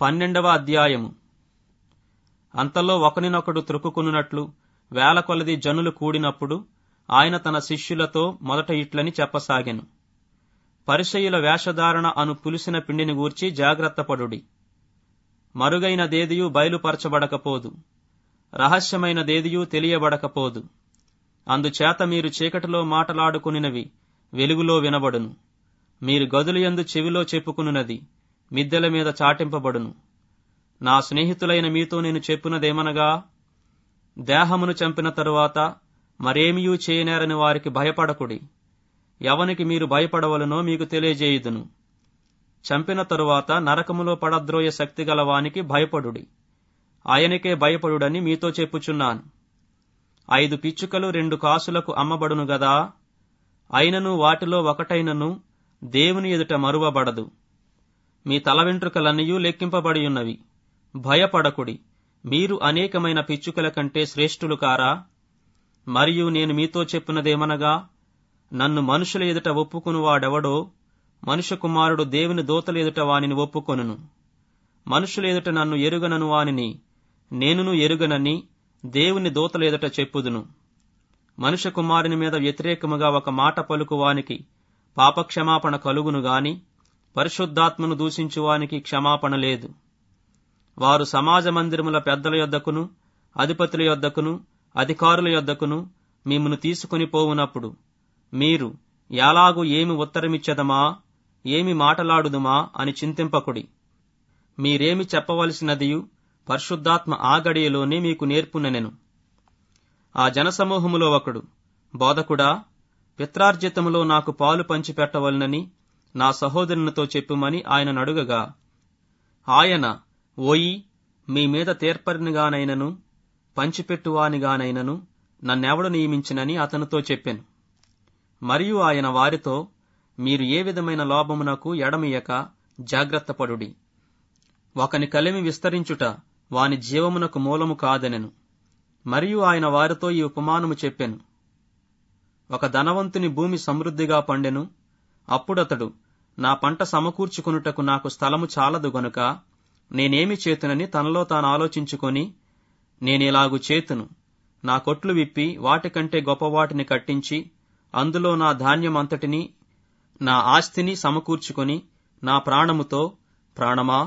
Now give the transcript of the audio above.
పన్నెండవ అధ్యాయము. అంతలో ఒకనినొకడు త్రొక్కుకొనున్నట్లు వేల కొలది జనులు కూడినప్పుడు ఆయన తన శిష్యులతో మొదట ఇట్లని చెప్పసాగెను. పరిశయుల వేషధారణ అను పులిసిన పిండిని గూర్చి జాగ్రత్తపడుడి మరుగైనదేదియు బయలుపరచబడకపోదు. రహస్యమైనదేదియూ తెలియబడకపోదు. అందుచేత మీరు చీకటిలో మాటలాడుకునినవి వెలుగులో వినబడును. మీరు గదులు ఎందు చెవిలో చెప్పుకునున్నది. మిద్దెల మీద చాటింపబడును. నా స్నేహితులైన మీతో నేను చెప్పునదేమనగా దేహమును చంపిన తరువాత మరేమియూ చేయనేరని వారికి భయపడకుడి. ఎవనికి మీరు భయపడవలనో మీకు తెలియజేయుదును. చంపిన తరువాత నరకములో పడద్రోయ శక్తి గలవానికి భయపడుడి. ఆయనకే భయపడుడని మీతో చెప్పుచున్నాను. ఐదు పిచ్చుకలు రెండు కాసులకు అమ్మబడును గదా అయినను వాటిలో ఒకటైనను దేవుని ఎదుట మరువబడదు. మీ తల వెంట్రుకలన్నయూ లెక్కింపబడి ఉన్నవి భయపడకుడి. మీరు అనేకమైన పిచ్చుకల కంటే శ్రేష్ఠులు కారా? మరియు నేను మీతో చెప్పినదేమనగా నన్ను మనుషుల ఎదుట ఒప్పుకుని వాడెవడో మనుష్య కుమారుడు దేవుని దోతల ఎదుట వానిని ఒప్పుకొనును. మనుషుల ఎదుట నన్ను ఎరుగనను వానిని నేనును ఎరుగనని దేవుని దోతల ఎదుట చెప్పుదును. మనుష్య కుమారుని మీద వ్యతిరేకముగా ఒక మాట పలుకువానికి పాపక్షమాపణ కలుగును గాని పరిశుద్ధాత్మను దూషించువానికి క్షమాపణ లేదు. వారు సమాజ మందిరముల పెద్దల యొద్దకును అధిపతుల యొద్దకును అధికారుల యొద్దకును మిమ్మను తీసుకుని పోవునప్పుడు మీరు ఎలాగూ ఏమి ఉత్తరమిచ్చదమా ఏమి మాటలాడుదుమా అని చింతింపకుడి. మీరేమి చెప్పవలసినదియు పరిశుద్ధాత్మ ఆగడియలోనే మీకు నేర్పునెనెను. ఆ జనసమూహములో ఒకడు బోధకుడా పిత్రార్జితములో నాకు పాలు పంచిపెట్టవలనని నా సహోదరునితో చెప్పుమని ఆయన నడుగగా ఆయన ఓయి మీ మీద తీర్పరినిగానైనను పంచిపెట్టువానిగానైనను నన్నెవడు నియమించినని అతనితో చెప్పాను. మరియు ఆయన వారితో మీరు ఏ విధమైన లోభమునకు ఎడమియక జాగ్రత్తపడుడి ఒకని కలిమి విస్తరించుట వాని జీవమునకు మూలము కాదనెను. మరియు ఆయన వారితో ఈ ఉపమానము చెప్పెను. ఒక ధనవంతుని భూమి సమృద్ధిగా పండెను. అప్పుడతడు నా పంట సమకూర్చుకునుటకు నాకు స్థలము చాలదు గనుక నేనేమి చేతునని తనలో తాను ఆలోచించుకొని నేనిలాగు చేతును నా కొట్లు విప్పి వాటికంటే గొప్పవాటిని కట్టించి అందులో నా ధాన్యమంతటిని నా ఆస్తిని సమకూర్చుకొని నా ప్రాణముతో ప్రాణమా?